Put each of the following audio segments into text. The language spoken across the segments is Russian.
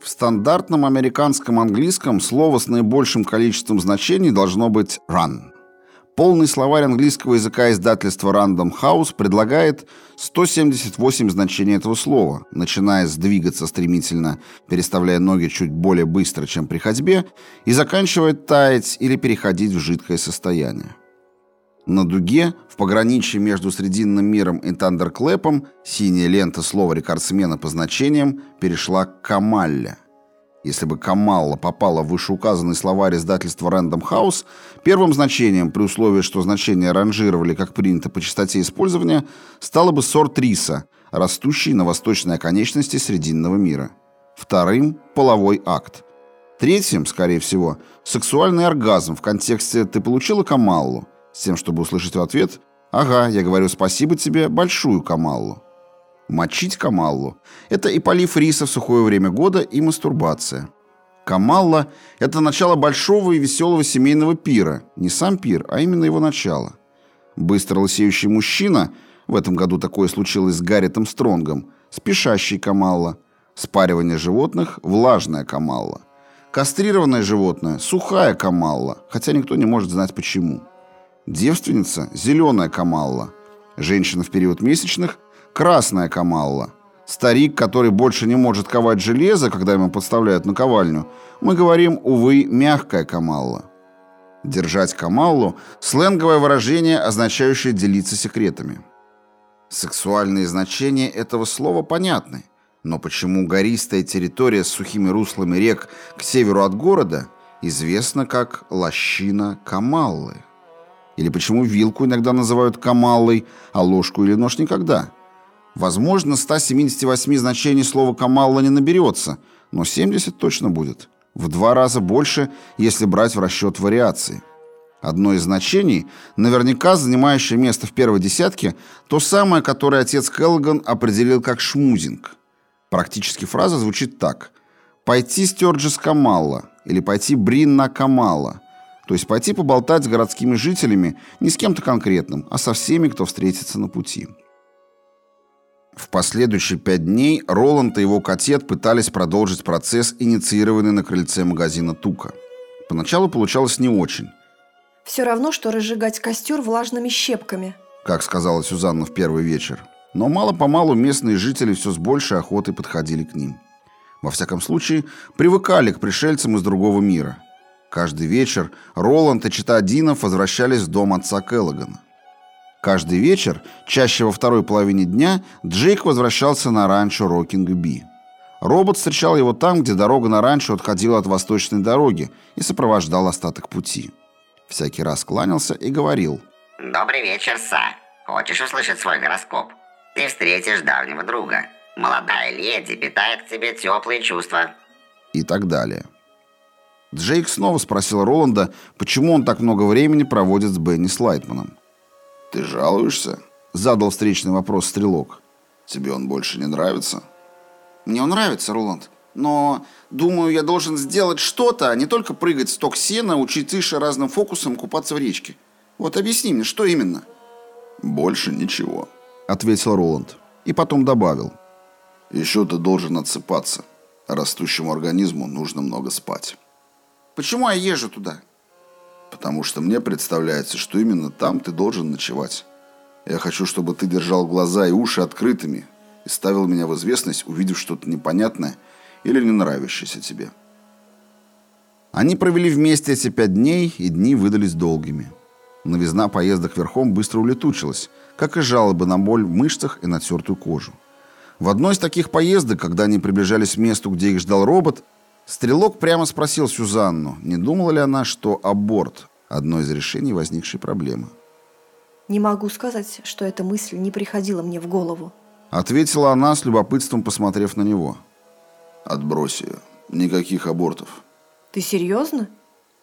В стандартном американском английском слово с наибольшим количеством значений должно быть run. Полный словарь английского языка издательства Random House предлагает 178 значений этого слова, начиная с двигаться стремительно, переставляя ноги чуть более быстро, чем при ходьбе, и заканчивая таять или переходить в жидкое состояние. На дуге, в пограничье между Срединным миром и Тандерклэпом, синяя лента слова рекордсмена по значениям перешла к Камалле – если бы Камалла попала в вышеуказанный словарь издательства Random House, первым значением, при условии, что значения ранжировали, как принято по частоте использования, стало бы сорт риса, растущий на восточной оконечности Срединного мира. Вторым – половой акт. Третьим, скорее всего, сексуальный оргазм в контексте «ты получила Камаллу», с тем, чтобы услышать в ответ «ага, я говорю спасибо тебе, большую Камаллу». Мочить Камаллу – это и полив риса в сухое время года, и мастурбация. Камалла – это начало большого и веселого семейного пира. Не сам пир, а именно его начало. Быстро лысеющий мужчина – в этом году такое случилось с Гарритом Стронгом – спешащий Камалла. Спаривание животных – влажная Камалла. Кастрированное животное – сухая Камалла, хотя никто не может знать почему. Девственница – зеленая Камалла. Женщина в период месячных – Красная Камалла. Старик, который больше не может ковать железо, когда ему подставляют наковальню. Мы говорим, увы, мягкая Камалла. Держать Камаллу – сленговое выражение, означающее делиться секретами. Сексуальные значения этого слова понятны. Но почему гористая территория с сухими руслами рек к северу от города известна как лощина Камаллы? Или почему вилку иногда называют Камаллой, а ложку или нож никогда? Возможно, 178 значений слова «камалла» не наберется, но 70 точно будет. В два раза больше, если брать в расчет вариации. Одно из значений, наверняка занимающее место в первой десятке, то самое, которое отец Келлоган определил как шмузинг. Практически фраза звучит так. «Пойти Стёрджис Камалла» или «пойти Брин на Камалла», то есть пойти поболтать с городскими жителями не с кем-то конкретным, а со всеми, кто встретится на пути. В последующие пять дней Роланд и его котет пытались продолжить процесс, инициированный на крыльце магазина «Тука». Поначалу получалось не очень. «Все равно, что разжигать костер влажными щепками», как сказала Сюзанна в первый вечер. Но мало-помалу местные жители все с большей охотой подходили к ним. Во всяком случае, привыкали к пришельцам из другого мира. Каждый вечер Роланд и чета Динов возвращались в дом отца Каллагэна. Каждый вечер, чаще во второй половине дня, Джейк возвращался на ранчо Рокинг-Би. Робот встречал его там, где дорога на ранчо отходила от восточной дороги и сопровождал остаток пути. Всякий раз кланялся и говорил. «Добрый вечер, Са. Хочешь услышать свой гороскоп? Ты встретишь давнего друга. Молодая леди питает к тебе теплые чувства». И так далее. Джейк снова спросил Роланда, почему он так много времени проводит с Бенни Слайтманом. «Ты жалуешься?» — задал встречный вопрос Стрелок. «Тебе он больше не нравится?» «Мне он нравится, Роланд. Но, думаю, я должен сделать что-то, а не только прыгать в сток сена, учить Иша разным фокусам купаться в речке. Вот объясни мне, что именно?» «Больше ничего», — ответил Роланд. И потом добавил. «Еще ты должен отсыпаться. Растущему организму нужно много спать». «Почему я езжу туда?» потому что мне представляется, что именно там ты должен ночевать. Я хочу, чтобы ты держал глаза и уши открытыми и ставил меня в известность, увидев что-то непонятное или не нравящееся тебе. Они провели вместе эти пять дней, и дни выдались долгими. Новизна поездок верхом быстро улетучилась, как и жалобы на боль в мышцах и натертую кожу. В одной из таких поездок, когда они приближались к месту, где их ждал робот, Стрелок прямо спросил Сюзанну, не думала ли она, что аборт – одно из решений возникшей проблемы. «Не могу сказать, что эта мысль не приходила мне в голову», – ответила она с любопытством, посмотрев на него. «Отбрось ее. Никаких абортов». «Ты серьезно?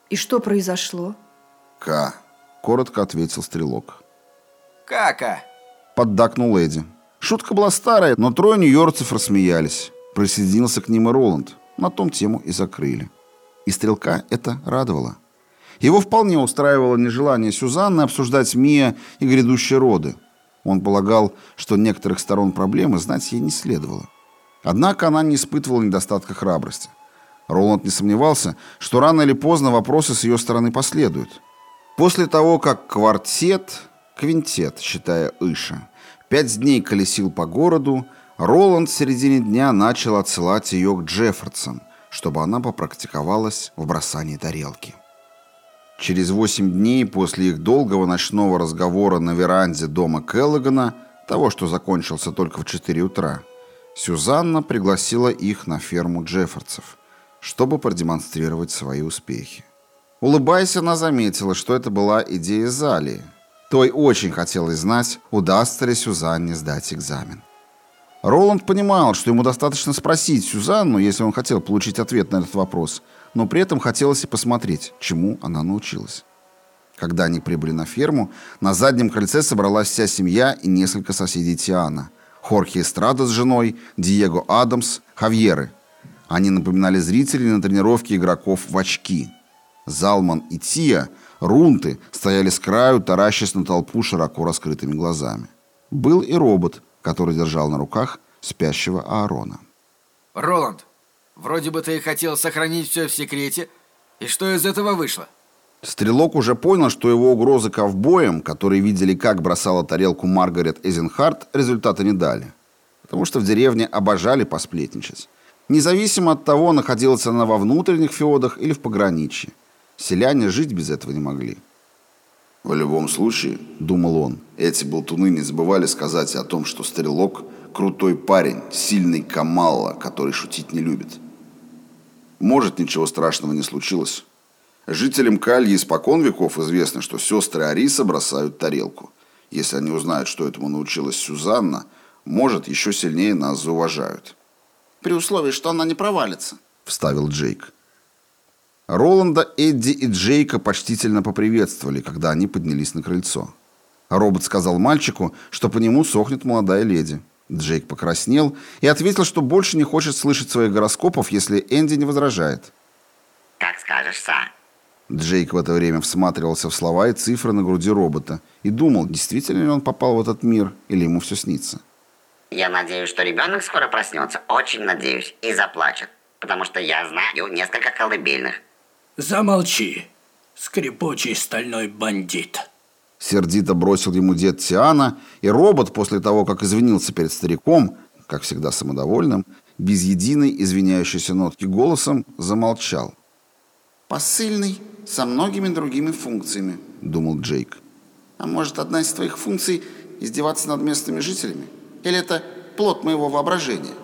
И что произошло?» «Ка», – коротко ответил Стрелок. «Кака», – поддакнул Эдди. Шутка была старая, но трое нью-йоркцев рассмеялись. Присоединился к ним и Роланд. На том тему и закрыли. И Стрелка это радовало. Его вполне устраивало нежелание Сюзанны обсуждать Мия и грядущие роды. Он полагал, что некоторых сторон проблемы знать ей не следовало. Однако она не испытывала недостатка храбрости. Роланд не сомневался, что рано или поздно вопросы с ее стороны последуют. После того, как квартет, квинтет, считая Иша, пять дней колесил по городу, Роланд в середине дня начал отсылать ее к Джеффордсон, чтобы она попрактиковалась в бросании тарелки. Через восемь дней после их долгого ночного разговора на веранде дома Келлогана, того, что закончился только в 4 утра, Сюзанна пригласила их на ферму Джеффордсов, чтобы продемонстрировать свои успехи. Улыбаясь, она заметила, что это была идея Залии. Той очень хотелось знать, удастся ли Сюзанне сдать экзамен. Роланд понимал, что ему достаточно спросить Сюзанну, если он хотел получить ответ на этот вопрос, но при этом хотелось и посмотреть, чему она научилась. Когда они прибыли на ферму, на заднем кольце собралась вся семья и несколько соседей Тиана. Хорхе Эстрада с женой, Диего Адамс, Хавьеры. Они напоминали зрителей на тренировке игроков в очки. Залман и Тия, рунты, стояли с краю, таращась на толпу широко раскрытыми глазами. Был и робот – который держал на руках спящего Аарона. «Роланд, вроде бы ты хотел сохранить все в секрете, и что из этого вышло?» Стрелок уже понял, что его угрозы ковбоям, которые видели, как бросала тарелку Маргарет Эзенхарт, результата не дали. Потому что в деревне обожали посплетничать. Независимо от того, находилась она во внутренних феодах или в пограничье. Селяне жить без этого не могли. В любом случае, думал он, эти болтуны не забывали сказать о том, что стрелок – крутой парень, сильный Камалла, который шутить не любит. Может, ничего страшного не случилось. Жителям Кальи испокон веков известно, что сестры Ариса бросают тарелку. Если они узнают, что этому научилась Сюзанна, может, еще сильнее нас зауважают. «При условии, что она не провалится», – вставил Джейк. Роланда, Эдди и Джейка почтительно поприветствовали, когда они поднялись на крыльцо. Робот сказал мальчику, что по нему сохнет молодая леди. Джейк покраснел и ответил, что больше не хочет слышать своих гороскопов, если Энди не возражает. «Как скажешь, Са». Джейк в это время всматривался в слова и цифры на груди робота и думал, действительно ли он попал в этот мир или ему все снится. «Я надеюсь, что ребенок скоро проснется, очень надеюсь, и заплачет, потому что я знаю несколько колыбельных. Замолчи, скрипучий стальной бандит. Сердито бросил ему дед Тиана, и робот, после того, как извинился перед стариком, как всегда самодовольным, без единой извиняющейся нотки голосом, замолчал. «Посыльный со многими другими функциями», — думал Джейк. «А может, одна из твоих функций — издеваться над местными жителями? Или это плод моего воображения?»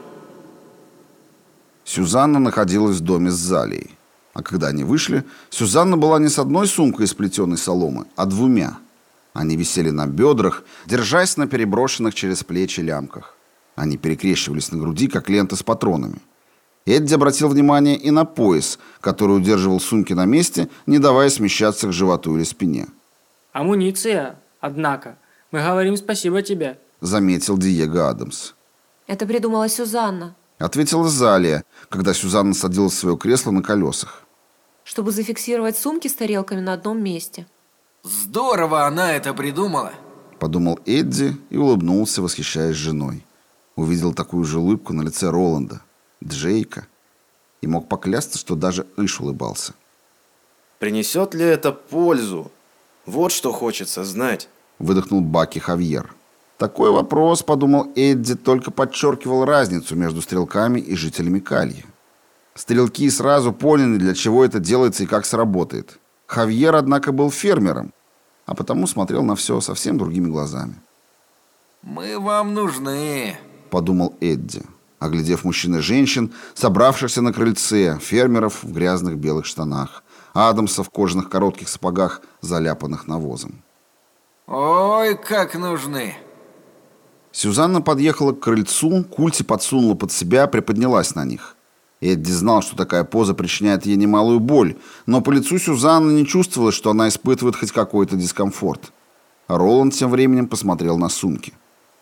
Сюзанна находилась в доме с Залией. А когда они вышли, Сюзанна была не с одной сумкой из плетеной соломы, а двумя. Они висели на бедрах, держась на переброшенных через плечи лямках. Они перекрещивались на груди, как лента с патронами. Эдди обратил внимание и на пояс, который удерживал сумки на месте, не давая смещаться к животу или спине. «Амуниция, однако. Мы говорим спасибо тебе», — заметил Диего Адамс. Это придумала Сюзанна. Ответила Залия, когда Сюзанна садилась в свое кресло на колесах чтобы зафиксировать сумки с тарелками на одном месте. Здорово она это придумала, подумал Эдди и улыбнулся, восхищаясь женой. Увидел такую же улыбку на лице Роланда, Джейка, и мог поклясться, что даже Иш улыбался. Принесет ли это пользу? Вот что хочется знать, выдохнул Баки Хавьер. Такой вопрос, подумал Эдди, только подчеркивал разницу между стрелками и жителями Кальи. Стрелки сразу поняли, для чего это делается и как сработает. Хавьер, однако, был фермером, а потому смотрел на все совсем другими глазами. «Мы вам нужны», — подумал Эдди, оглядев мужчин и женщин, собравшихся на крыльце, фермеров в грязных белых штанах, Адамса в кожаных коротких сапогах, заляпанных навозом. «Ой, как нужны!» Сюзанна подъехала к крыльцу, Культи подсунула под себя, приподнялась на них — Эдди знал, что такая поза причиняет ей немалую боль, но по лицу Сюзанны не чувствовалось, что она испытывает хоть какой-то дискомфорт. Роланд тем временем посмотрел на сумки.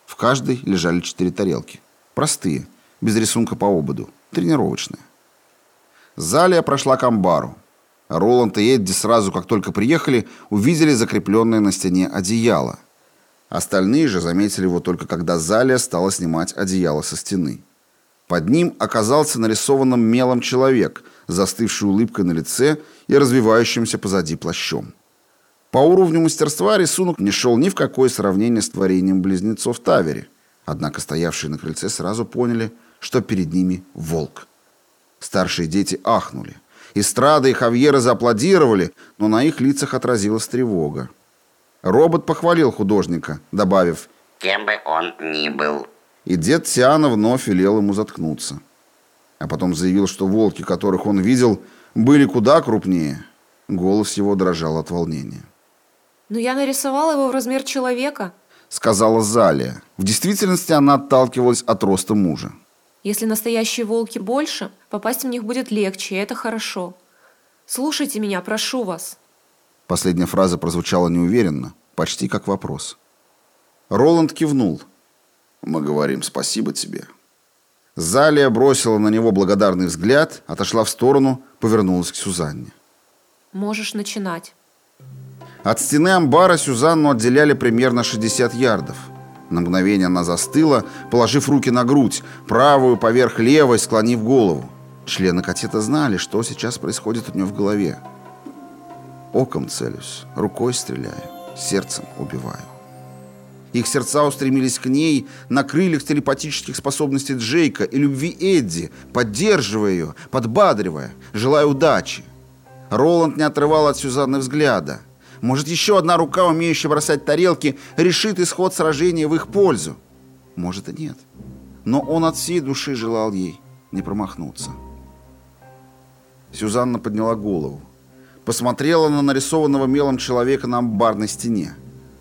В каждой лежали четыре тарелки. Простые, без рисунка по ободу, тренировочные. Залия прошла к амбару. Роланд и Эдди сразу, как только приехали, увидели закрепленное на стене одеяло. Остальные же заметили его только когда Залия стала снимать одеяло со стены. Под ним оказался нарисованным мелом человек, застывший улыбкой на лице и развивающимся позади плащом. По уровню мастерства рисунок не шел ни в какое сравнение с творением близнецов Тавери, однако стоявшие на крыльце сразу поняли, что перед ними волк. Старшие дети ахнули. Эстрада и Хавьера зааплодировали, но на их лицах отразилась тревога. Робот похвалил художника, добавив Кем бы он ни был. И дед Тиана вновь велел ему заткнуться. А потом заявил, что волки, которых он видел, были куда крупнее. Голос его дрожал от волнения. Но я нарисовала его в размер человека. Сказала Залия. В действительности она отталкивалась от роста мужа. Если настоящие волки больше, попасть в них будет легче, и это хорошо. Слушайте меня, прошу вас. Последняя фраза прозвучала неуверенно, почти как вопрос. Роланд кивнул. Мы говорим спасибо тебе. Залия бросила на него благодарный взгляд, отошла в сторону, повернулась к Сюзанне. Можешь начинать. От стены амбара Сюзанну отделяли примерно 60 ярдов. На мгновение она застыла, положив руки на грудь, правую поверх левой, склонив голову. Члены катета знали, что сейчас происходит у нее в голове. Оком целюсь, рукой стреляю, сердцем убиваю. Их сердца устремились к ней на крыльях телепатических способностей Джейка и любви Эдди, поддерживая ее, подбадривая, желая удачи. Роланд не отрывал от Сюзанны взгляда. Может, еще одна рука, умеющая бросать тарелки, решит исход сражения в их пользу? Может и нет. Но он от всей души желал ей не промахнуться. Сюзанна подняла голову. Посмотрела на нарисованного мелом человека на амбарной стене.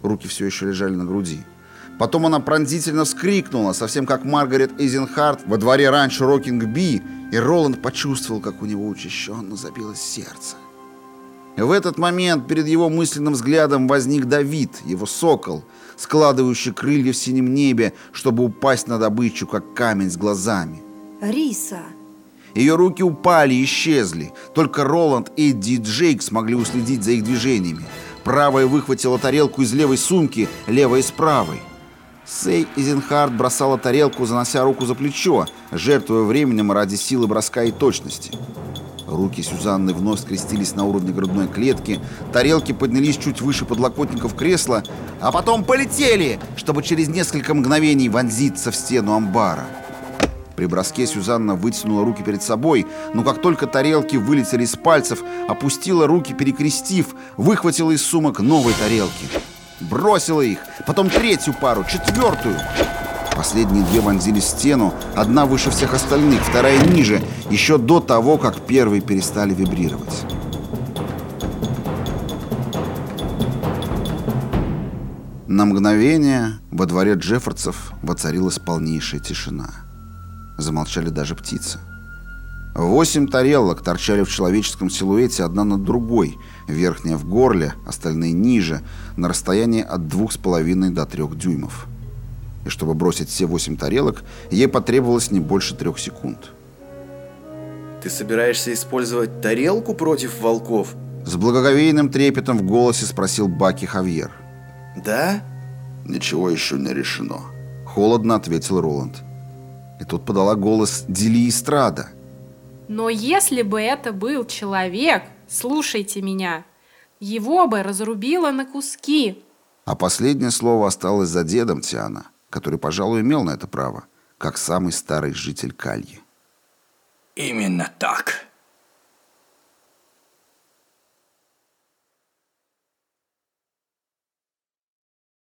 Руки все еще лежали на груди. Потом она пронзительно вскрикнула, совсем как Маргарет Эйзенхарт во дворе ранчо Рокинг-Би, и Роланд почувствовал, как у него учащенно забилось сердце. В этот момент перед его мысленным взглядом возник Давид, его сокол, складывающий крылья в синем небе, чтобы упасть на добычу, как камень с глазами. Риса. Ее руки упали и исчезли. Только Роланд, Эдди и Джейк смогли уследить за их движениями. Правая выхватила тарелку из левой сумки, левая из правой. Сей Изенхард бросала тарелку, занося руку за плечо, жертвуя временем ради силы броска и точности. Руки Сюзанны вновь скрестились на уровне грудной клетки, тарелки поднялись чуть выше подлокотников кресла, а потом полетели, чтобы через несколько мгновений вонзиться в стену амбара. При броске Сюзанна вытянула руки перед собой, но как только тарелки вылетели из пальцев, опустила руки, перекрестив, выхватила из сумок новые тарелки. Бросила их, потом третью пару, четвертую. Последние две вонзились в стену, одна выше всех остальных, вторая ниже, еще до того, как первые перестали вибрировать. На мгновение во дворе Джеффордсов воцарилась полнейшая тишина. Замолчали даже птицы. Восемь тарелок торчали в человеческом силуэте одна над другой, верхняя в горле, остальные ниже, на расстоянии от двух с половиной до трех дюймов. И чтобы бросить все восемь тарелок, ей потребовалось не больше трех секунд. Ты собираешься использовать тарелку против волков? С благоговейным трепетом в голосе спросил Баки Хавьер. Да? Ничего еще не решено. Холодно ответил Роланд. И тут подала голос Дили Эстрада. Но если бы это был человек, слушайте меня, его бы разрубило на куски. А последнее слово осталось за дедом Тиана, который, пожалуй, имел на это право, как самый старый житель Кальи. Именно так.